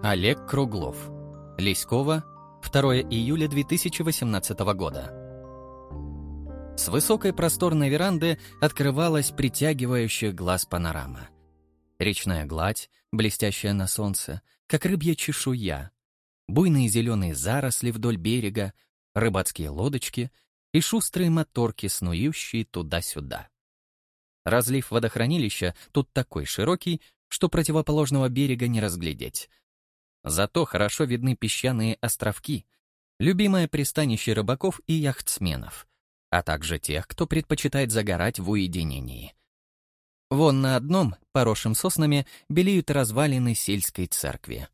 Олег Круглов. Леськова, 2 июля 2018 года. С высокой просторной веранды открывалась притягивающая глаз панорама. Речная гладь, блестящая на солнце, как рыбья чешуя, буйные зеленые заросли вдоль берега, рыбацкие лодочки и шустрые моторки, снующие туда-сюда. Разлив водохранилища тут такой широкий, что противоположного берега не разглядеть. Зато хорошо видны песчаные островки, любимое пристанище рыбаков и яхтсменов, а также тех, кто предпочитает загорать в уединении. Вон на одном, поросшем соснами, белеют развалины сельской церкви.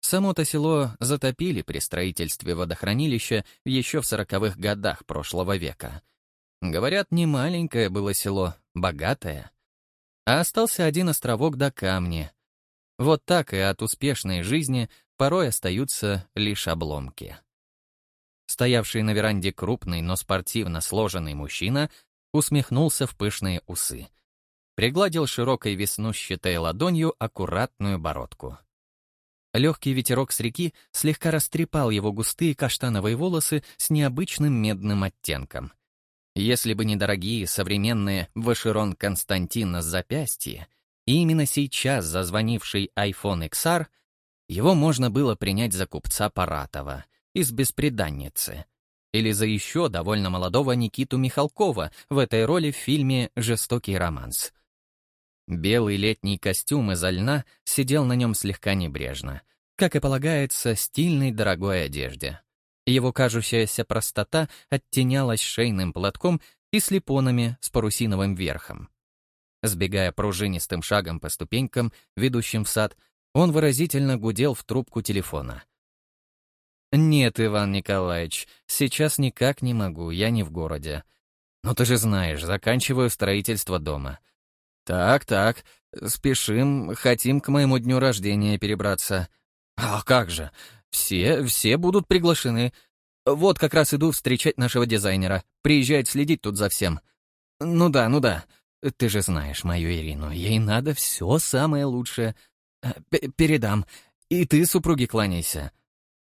Само-то село затопили при строительстве водохранилища еще в сороковых годах прошлого века. Говорят, не маленькое было село, богатое. А остался один островок до камня, вот так и от успешной жизни порой остаются лишь обломки. Стоявший на веранде крупный, но спортивно сложенный мужчина усмехнулся в пышные усы. Пригладил широкой веснущатой ладонью аккуратную бородку. Легкий ветерок с реки слегка растрепал его густые каштановые волосы с необычным медным оттенком. Если бы не дорогие современные Вашерон Константина запястья, и именно сейчас зазвонивший iPhone XR, его можно было принять за купца Паратова из «Беспреданницы» или за еще довольно молодого Никиту Михалкова в этой роли в фильме «Жестокий романс». Белый летний костюм из льна сидел на нем слегка небрежно, как и полагается стильной дорогой одежде. Его кажущаяся простота оттенялась шейным платком и слепонами с парусиновым верхом. Сбегая пружинистым шагом по ступенькам, ведущим в сад, он выразительно гудел в трубку телефона. «Нет, Иван Николаевич, сейчас никак не могу, я не в городе. Но ты же знаешь, заканчиваю строительство дома. Так, так, спешим, хотим к моему дню рождения перебраться. А как же, все, все будут приглашены. Вот как раз иду встречать нашего дизайнера, приезжает следить тут за всем. Ну да, ну да, ты же знаешь мою Ирину, ей надо все самое лучшее. Э, п Передам. И ты супруге кланяйся.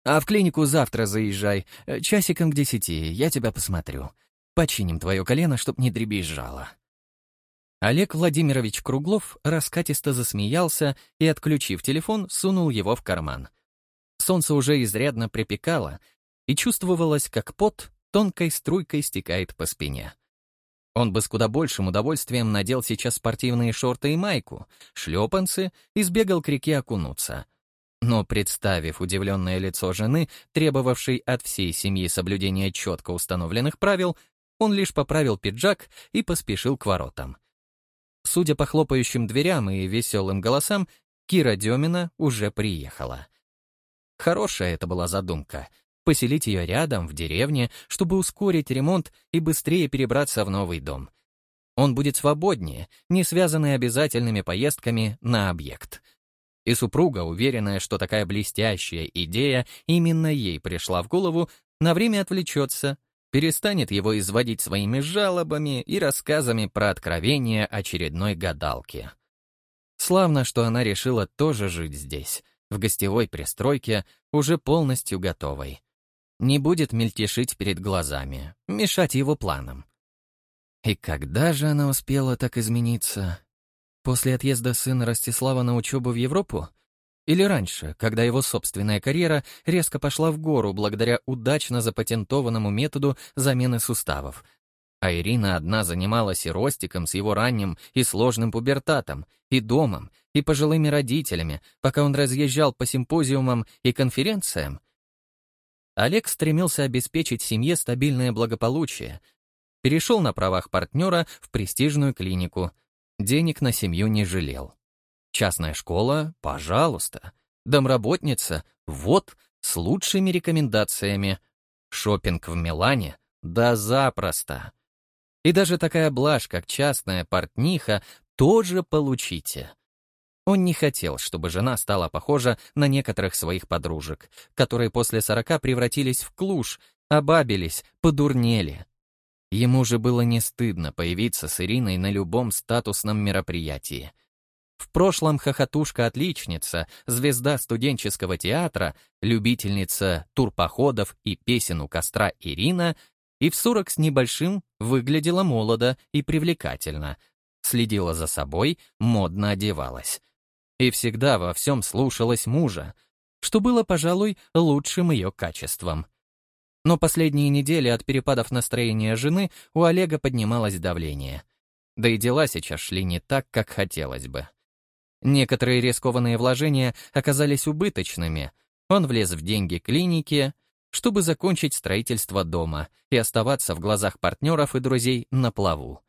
А в клинику завтра заезжай, э, часиком к десяти, я тебя посмотрю. Починим твое колено, чтоб не дребезжало». Олег Владимирович Круглов раскатисто засмеялся и, отключив телефон, сунул его в карман. Солнце уже изрядно припекало, и чувствовалось, как пот тонкой струйкой стекает по спине. Он бы с куда большим удовольствием надел сейчас спортивные шорты и майку, шлепанцы и сбегал к реке окунуться. Но, представив удивленное лицо жены, требовавшей от всей семьи соблюдения четко установленных правил, он лишь поправил пиджак и поспешил к воротам. Судя по хлопающим дверям и веселым голосам, Кира Демина уже приехала. Хорошая это была задумка поселить ее рядом, в деревне, чтобы ускорить ремонт и быстрее перебраться в новый дом. Он будет свободнее, не связанный обязательными поездками на объект. И супруга, уверенная, что такая блестящая идея именно ей пришла в голову, на время отвлечется, перестанет его изводить своими жалобами и рассказами про откровения очередной гадалки. Славно, что она решила тоже жить здесь, в гостевой пристройке, уже полностью готовой не будет мельтешить перед глазами, мешать его планам. И когда же она успела так измениться? После отъезда сына Ростислава на учебу в Европу? Или раньше, когда его собственная карьера резко пошла в гору благодаря удачно запатентованному методу замены суставов? А Ирина одна занималась и Ростиком с его ранним и сложным пубертатом, и домом, и пожилыми родителями, пока он разъезжал по симпозиумам и конференциям, Олег стремился обеспечить семье стабильное благополучие. Перешел на правах партнера в престижную клинику. Денег на семью не жалел. Частная школа — пожалуйста. Домработница — вот, с лучшими рекомендациями. Шопинг в Милане — да запросто. И даже такая блажь, как частная портниха, тоже получите. Он не хотел, чтобы жена стала похожа на некоторых своих подружек, которые после сорока превратились в клуш, обабились, подурнели. Ему же было не стыдно появиться с Ириной на любом статусном мероприятии. В прошлом хохотушка-отличница, звезда студенческого театра, любительница турпоходов и песен у костра Ирина и в сорок с небольшим выглядела молодо и привлекательно, следила за собой, модно одевалась. И всегда во всем слушалась мужа, что было, пожалуй, лучшим ее качеством. Но последние недели от перепадов настроения жены у Олега поднималось давление. Да и дела сейчас шли не так, как хотелось бы. Некоторые рискованные вложения оказались убыточными. Он влез в деньги клиники, чтобы закончить строительство дома и оставаться в глазах партнеров и друзей на плаву.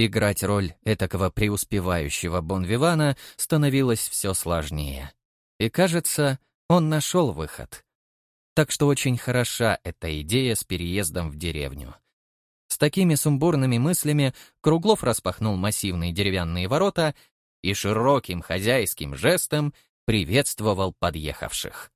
Играть роль этакого преуспевающего Бонвивана становилось все сложнее. И, кажется, он нашел выход. Так что очень хороша эта идея с переездом в деревню. С такими сумбурными мыслями Круглов распахнул массивные деревянные ворота и широким хозяйским жестом приветствовал подъехавших.